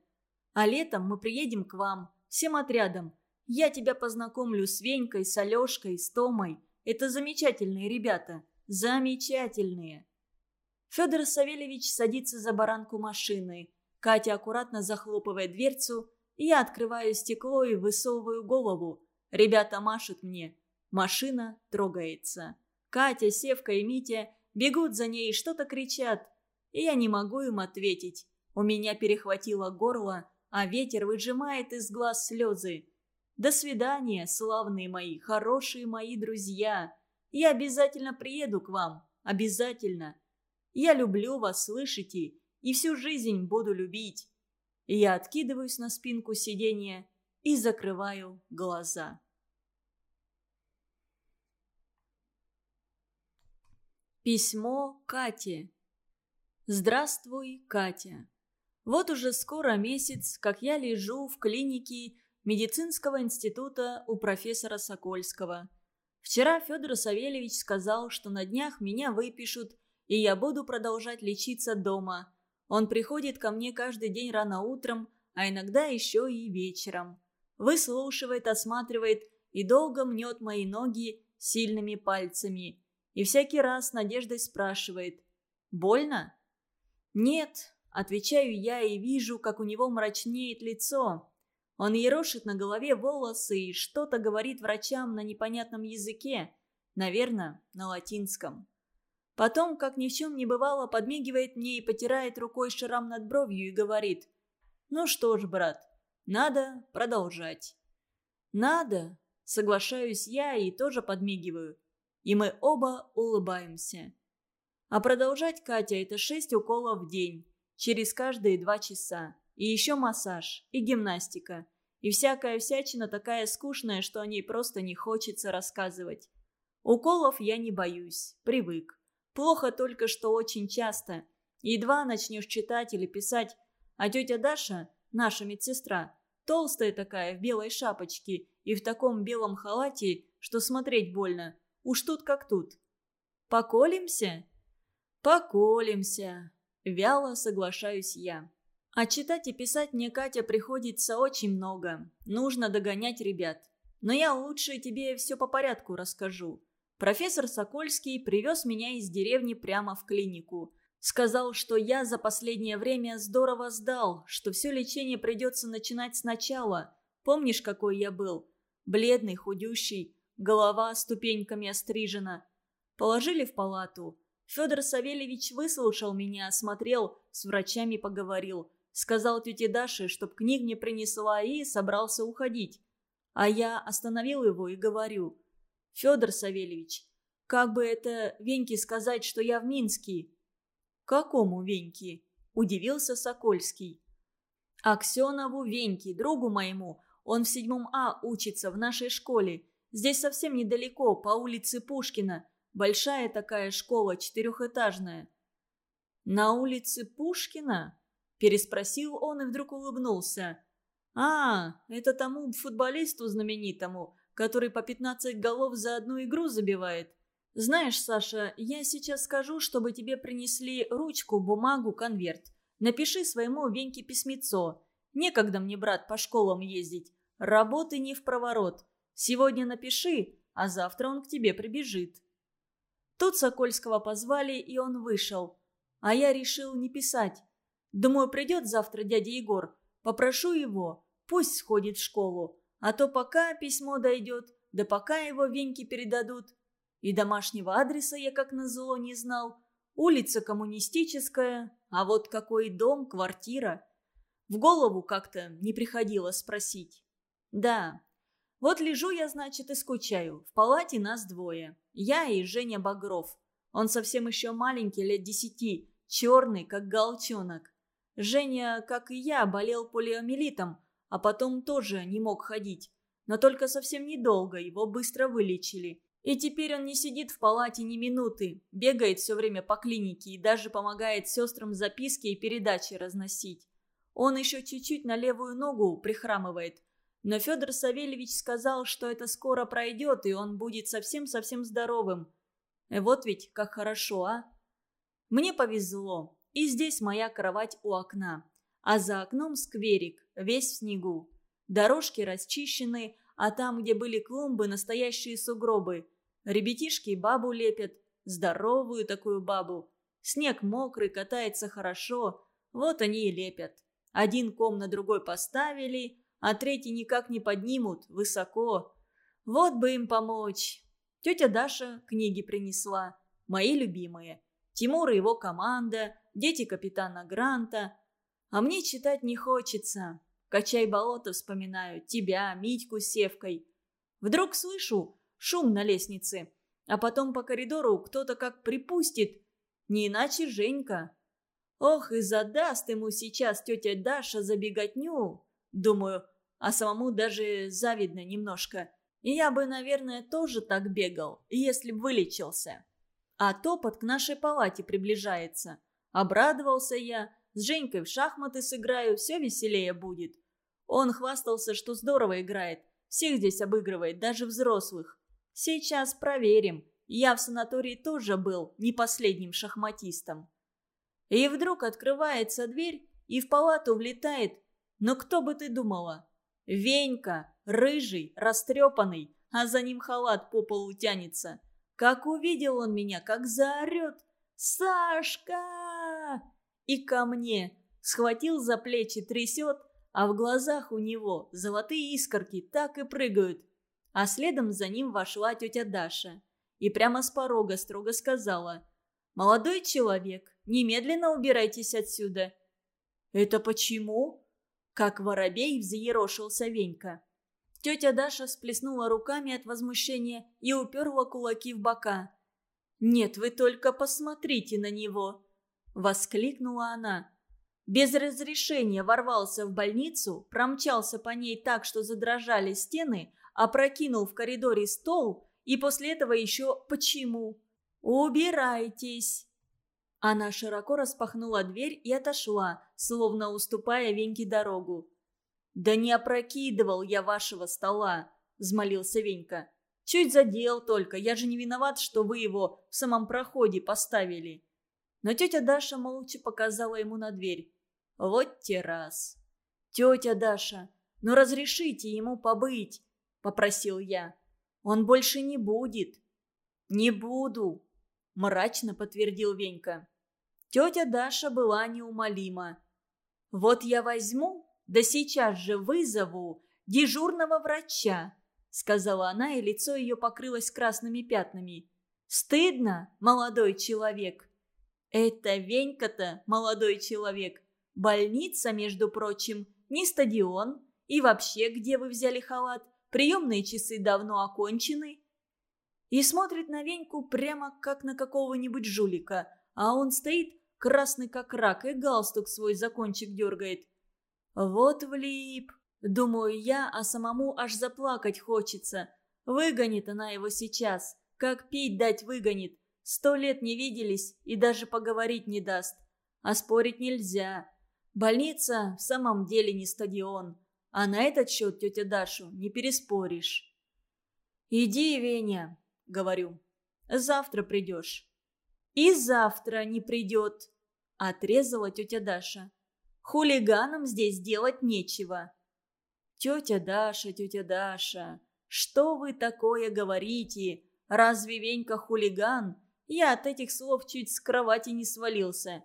S1: «А летом мы приедем к вам, всем отрядом. Я тебя познакомлю с Венькой, с Алешкой, с Томой. Это замечательные ребята. Замечательные». Федор Савельевич садится за баранку машины. Катя аккуратно захлопывает дверцу. Я открываю стекло и высовываю голову. Ребята машут мне. Машина трогается. Катя, Севка и Митя Бегут за ней и что-то кричат. И я не могу им ответить. У меня перехватило горло, а ветер выжимает из глаз слезы. До свидания, славные мои, хорошие мои друзья. Я обязательно приеду к вам. Обязательно. Я люблю вас, слышите? И всю жизнь буду любить. И я откидываюсь на спинку сиденья и закрываю глаза. Письмо Кате. Здравствуй, Катя. Вот уже скоро месяц, как я лежу в клинике медицинского института у профессора Сокольского. Вчера Федор Савельевич сказал, что на днях меня выпишут, и я буду продолжать лечиться дома. Он приходит ко мне каждый день рано утром, а иногда еще и вечером. Выслушивает, осматривает и долго мнет мои ноги сильными пальцами – и всякий раз с надеждой спрашивает «Больно?» «Нет», — отвечаю я и вижу, как у него мрачнеет лицо. Он ерошит на голове волосы и что-то говорит врачам на непонятном языке, наверное, на латинском. Потом, как ни в чем не бывало, подмигивает мне и потирает рукой шрам над бровью и говорит «Ну что ж, брат, надо продолжать». «Надо», — соглашаюсь я и тоже подмигиваю и мы оба улыбаемся. А продолжать Катя это шесть уколов в день, через каждые два часа. И еще массаж, и гимнастика. И всякая всячина такая скучная, что о ней просто не хочется рассказывать. Уколов я не боюсь, привык. Плохо только, что очень часто. Едва начнешь читать или писать, а тетя Даша, наша медсестра, толстая такая, в белой шапочке и в таком белом халате, что смотреть больно, Уж тут как тут. Поколемся? Поколемся. Вяло соглашаюсь я. А читать и писать мне, Катя, приходится очень много. Нужно догонять ребят. Но я лучше тебе все по порядку расскажу. Профессор Сокольский привез меня из деревни прямо в клинику. Сказал, что я за последнее время здорово сдал, что все лечение придется начинать сначала. Помнишь, какой я был? Бледный, худющий, голова ступеньками острижена. Положили в палату. Федор Савельевич выслушал меня, осмотрел, с врачами поговорил. Сказал тете Даше, чтоб книг мне принесла и собрался уходить. А я остановил его и говорю. «Федор Савельевич, как бы это Веньке сказать, что я в Минске?» «Какому Веньке?» – удивился Сокольский. «Аксенову Веньке, другу моему. Он в седьмом А учится в нашей школе. Здесь совсем недалеко, по улице Пушкина. Большая такая школа, четырехэтажная». «На улице Пушкина?» – переспросил он и вдруг улыбнулся. «А, это тому футболисту знаменитому, который по 15 голов за одну игру забивает. Знаешь, Саша, я сейчас скажу, чтобы тебе принесли ручку, бумагу, конверт. Напиши своему Веньке письмецо. Некогда мне, брат, по школам ездить. Работы не в проворот. Сегодня напиши, а завтра он к тебе прибежит». Тут Сокольского позвали, и он вышел. А я решил не писать. Думаю, придет завтра дядя Егор. Попрошу его, пусть сходит в школу. А то пока письмо дойдет, да пока его веньки передадут. И домашнего адреса я как назло не знал. Улица коммунистическая, а вот какой дом, квартира. В голову как-то не приходило спросить. Да, вот лежу я, значит, и скучаю. В палате нас двое. Я и Женя Багров. Он совсем еще маленький, лет десяти, черный, как галчонок. Женя, как и я, болел полиомиелитом, а потом тоже не мог ходить. Но только совсем недолго, его быстро вылечили. И теперь он не сидит в палате ни минуты, бегает все время по клинике и даже помогает сестрам записки и передачи разносить. Он еще чуть-чуть на левую ногу прихрамывает. Но Федор Савельевич сказал, что это скоро пройдет, и он будет совсем-совсем здоровым. Вот ведь как хорошо, а? Мне повезло. И здесь моя кровать у окна. А за окном скверик, весь в снегу. Дорожки расчищены, а там, где были клумбы, настоящие сугробы. Ребятишки бабу лепят, здоровую такую бабу. Снег мокрый, катается хорошо, вот они и лепят. Один ком на другой поставили, а третий никак не поднимут, высоко. Вот бы им помочь. Тетя Даша книги принесла, мои любимые. Тимур и его команда, дети капитана Гранта. А мне читать не хочется. Качай болото вспоминаю, тебя, Митьку с Севкой. Вдруг слышу шум на лестнице, а потом по коридору кто-то как припустит. Не иначе Женька. Ох, и задаст ему сейчас тетя Даша за беготню. Думаю, а самому даже завидно немножко. И я бы, наверное, тоже так бегал, если б вылечился. А топот к нашей палате приближается. Обрадовался я, с Женькой в шахматы сыграю, все веселее будет. Он хвастался, что здорово играет, всех здесь обыгрывает, даже взрослых. Сейчас проверим. Я в санатории тоже был не последним шахматистом. И вдруг открывается дверь, и в палату влетает... Но кто бы ты думала? Венька, рыжий, растрепанный, а за ним халат по полу тянется. Как увидел он меня, как заорет «Сашка!» И ко мне. Схватил за плечи, трясет, а в глазах у него золотые искорки так и прыгают. А следом за ним вошла тетя Даша. И прямо с порога строго сказала «Молодой человек, немедленно убирайтесь отсюда». «Это почему?» Как воробей взъерошился Венька. Тетя Даша сплеснула руками от возмущения и уперла кулаки в бока. «Нет, вы только посмотрите на него!» Воскликнула она. Без разрешения ворвался в больницу, промчался по ней так, что задрожали стены, опрокинул в коридоре стол и после этого еще «почему?» «Убирайтесь!» Она широко распахнула дверь и отошла, словно уступая Веньке дорогу. «Да не опрокидывал я вашего стола», — взмолился Венька. «Чуть задел только, я же не виноват, что вы его в самом проходе поставили». Но тетя Даша молча показала ему на дверь. «Вот те раз». «Тетя Даша, ну разрешите ему побыть», — попросил я. «Он больше не будет». «Не буду», мрачно подтвердил Венька. Тетя Даша была неумолима. «Вот я возьму, да сейчас же вызову дежурного врача», сказала она, и лицо ее покрылось красными пятнами. «Стыдно, молодой человек?» «Это Венька-то, молодой человек. Больница, между прочим, не стадион. И вообще, где вы взяли халат? Приемные часы давно окончены и смотрит на Веньку прямо как на какого-нибудь жулика, а он стоит красный как рак и галстук свой закончик дергает. Вот влип, думаю я, а самому аж заплакать хочется. Выгонит она его сейчас, как пить дать выгонит. Сто лет не виделись и даже поговорить не даст. А спорить нельзя. Больница в самом деле не стадион. А на этот счет тетя Дашу не переспоришь. «Иди, Веня, — говорю. «Завтра придешь». «И завтра не придет», — отрезала тетя Даша. «Хулиганам здесь делать нечего». «Тетя Даша, тетя Даша, что вы такое говорите? Разве Венька хулиган? Я от этих слов чуть с кровати не свалился.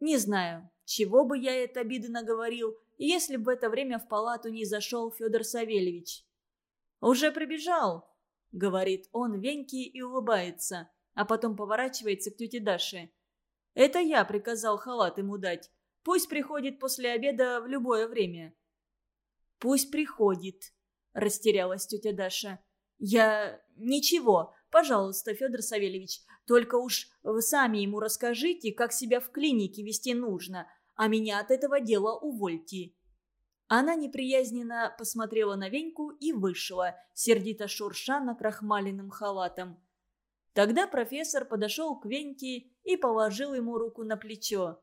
S1: Не знаю, чего бы я это обиды наговорил, если бы в это время в палату не зашел Федор Савельевич. «Уже прибежал», — говорит он Веньке и улыбается, а потом поворачивается к тете Даше. «Это я приказал халат ему дать. Пусть приходит после обеда в любое время». «Пусть приходит», — растерялась тетя Даша. «Я... ничего. Пожалуйста, Федор Савельевич, только уж вы сами ему расскажите, как себя в клинике вести нужно, а меня от этого дела увольте». Она неприязненно посмотрела на Веньку и вышла, сердито шурша накрахмаленным халатом. Тогда профессор подошел к Веньке и положил ему руку на плечо.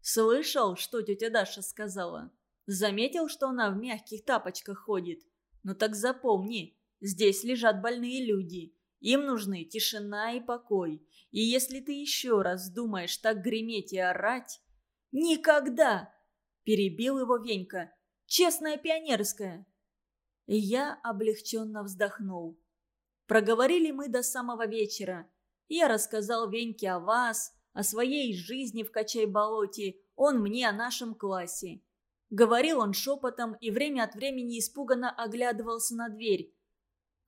S1: «Слышал, что тетя Даша сказала? Заметил, что она в мягких тапочках ходит? Ну так запомни, здесь лежат больные люди. Им нужны тишина и покой. И если ты еще раз думаешь так греметь и орать... «Никогда!» – перебил его Венька. «Честная пионерская!» И я облегченно вздохнул. Проговорили мы до самого вечера. Я рассказал Веньке о вас, о своей жизни в Качай-болоте, он мне о нашем классе. Говорил он шепотом и время от времени испуганно оглядывался на дверь.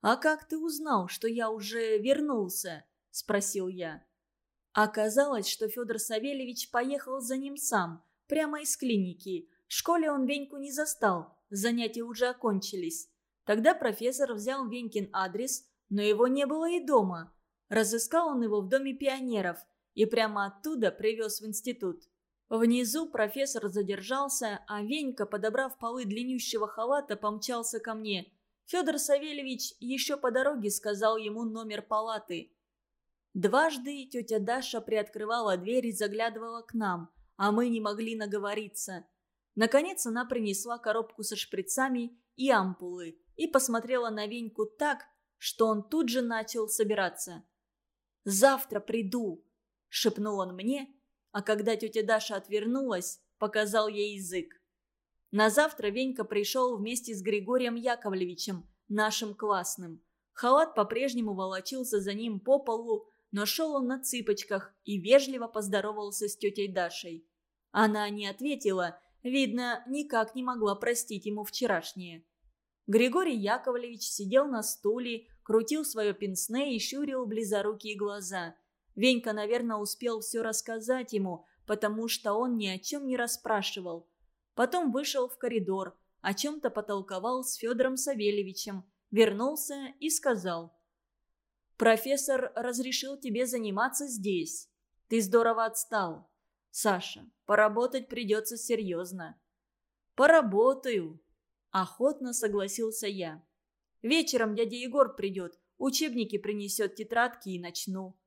S1: «А как ты узнал, что я уже вернулся?» – спросил я. Оказалось, что Федор Савельевич поехал за ним сам, прямо из клиники. В школе он Веньку не застал, занятия уже окончились. Тогда профессор взял Венькин адрес, но его не было и дома. Разыскал он его в доме пионеров и прямо оттуда привез в институт. Внизу профессор задержался, а Венька, подобрав полы длиннющего халата, помчался ко мне. Федор Савельевич еще по дороге сказал ему номер палаты – Дважды тетя Даша приоткрывала дверь и заглядывала к нам, а мы не могли наговориться. Наконец она принесла коробку со шприцами и ампулы и посмотрела на Веньку так, что он тут же начал собираться. «Завтра приду», — шепнул он мне, а когда тетя Даша отвернулась, показал ей язык. На завтра Венька пришел вместе с Григорием Яковлевичем, нашим классным. Халат по-прежнему волочился за ним по полу, но шел он на цыпочках и вежливо поздоровался с тетей Дашей. Она не ответила, видно, никак не могла простить ему вчерашнее. Григорий Яковлевич сидел на стуле, крутил свое пенсне и щурил близорукие глаза. Венька, наверное, успел все рассказать ему, потому что он ни о чем не расспрашивал. Потом вышел в коридор, о чем-то потолковал с Федором Савельевичем, вернулся и сказал – Профессор разрешил тебе заниматься здесь. Ты здорово отстал. Саша, поработать придется серьезно. Поработаю. Охотно согласился я. Вечером дядя Егор придет, учебники принесет тетрадки и начну.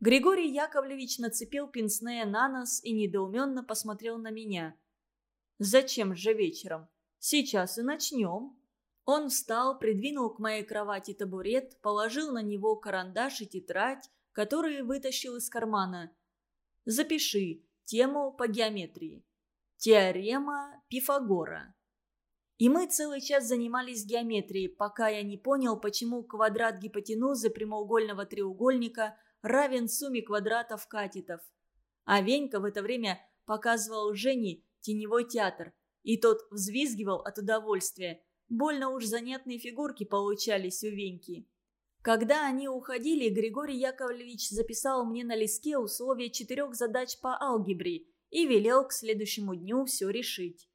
S1: Григорий Яковлевич нацепил пенсне на нос и недоуменно посмотрел на меня. «Зачем же вечером? Сейчас и начнем». Он встал, придвинул к моей кровати табурет, положил на него карандаш и тетрадь, которые вытащил из кармана. «Запиши тему по геометрии. Теорема Пифагора». И мы целый час занимались геометрией, пока я не понял, почему квадрат гипотенузы прямоугольного треугольника равен сумме квадратов катетов. А Венька в это время показывал Жене теневой театр, и тот взвизгивал от удовольствия – Больно уж занятные фигурки получались у Веньки. Когда они уходили, Григорий Яковлевич записал мне на листке условия четырех задач по алгебре и велел к следующему дню все решить.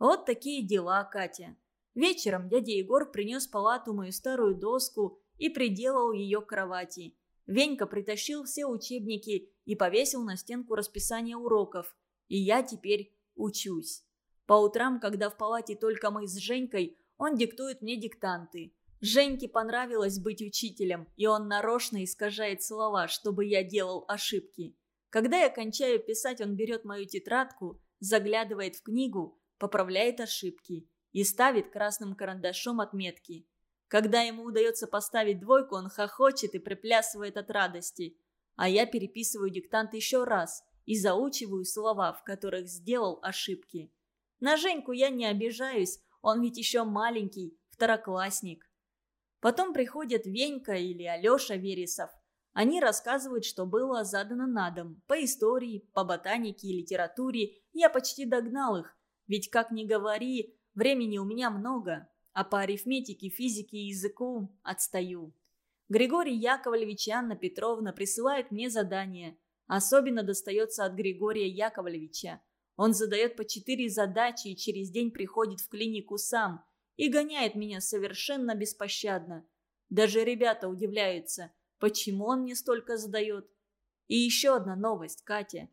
S1: Вот такие дела, Катя. Вечером дядя Егор принес палату мою старую доску и приделал ее к кровати. Венька притащил все учебники и повесил на стенку расписание уроков. И я теперь учусь. По утрам, когда в палате только мы с Женькой, он диктует мне диктанты. Женьке понравилось быть учителем, и он нарочно искажает слова, чтобы я делал ошибки. Когда я кончаю писать, он берет мою тетрадку, заглядывает в книгу, поправляет ошибки и ставит красным карандашом отметки. Когда ему удается поставить двойку, он хохочет и приплясывает от радости. А я переписываю диктант еще раз и заучиваю слова, в которых сделал ошибки. На Женьку я не обижаюсь, он ведь еще маленький, второклассник. Потом приходят Венька или Алеша Вересов. Они рассказывают, что было задано на дом. По истории, по ботанике и литературе я почти догнал их. Ведь, как ни говори, времени у меня много, а по арифметике, физике и языку отстаю. Григорий Яковлевич и Анна Петровна присылают мне задания. Особенно достается от Григория Яковлевича. Он задает по четыре задачи и через день приходит в клинику сам и гоняет меня совершенно беспощадно. Даже ребята удивляются – Почему он мне столько задает? И еще одна новость, Катя.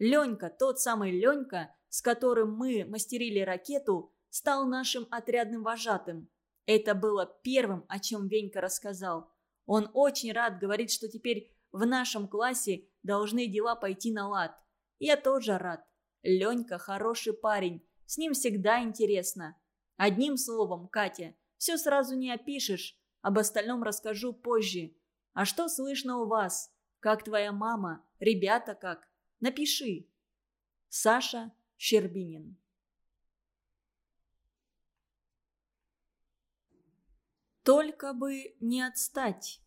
S1: Ленька, тот самый Ленька, с которым мы мастерили ракету, стал нашим отрядным вожатым. Это было первым, о чем Венька рассказал. Он очень рад, говорит, что теперь в нашем классе должны дела пойти на лад. Я тоже рад. Ленька хороший парень, с ним всегда интересно. Одним словом, Катя, все сразу не опишешь, об остальном расскажу позже. А что слышно у вас? Как твоя мама? Ребята как? Напиши. Саша Щербинин Только бы не отстать.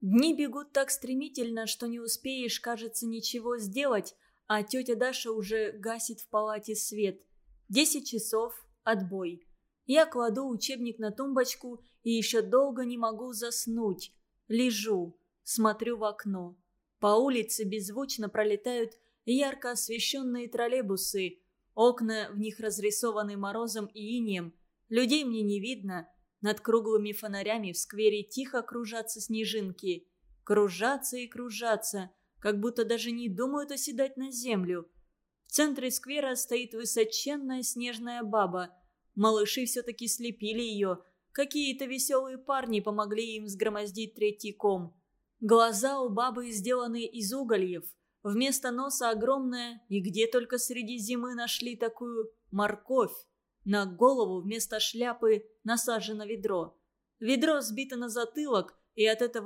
S1: Дни бегут так стремительно, что не успеешь, кажется, ничего сделать, а тетя Даша уже гасит в палате свет. Десять часов, отбой. Я кладу учебник на тумбочку и еще долго не могу заснуть. Лежу, смотрю в окно. По улице беззвучно пролетают ярко освещенные троллейбусы. Окна в них разрисованы морозом и инеем. Людей мне не видно. Над круглыми фонарями в сквере тихо кружатся снежинки. Кружатся и кружатся, как будто даже не думают оседать на землю. В центре сквера стоит высоченная снежная баба. Малыши все-таки слепили ее – Какие-то веселые парни помогли им сгромоздить третий ком. Глаза у бабы сделаны из угольев. Вместо носа огромная, и где только среди зимы нашли такую морковь. На голову вместо шляпы насажено ведро. Ведро сбито на затылок, и от этого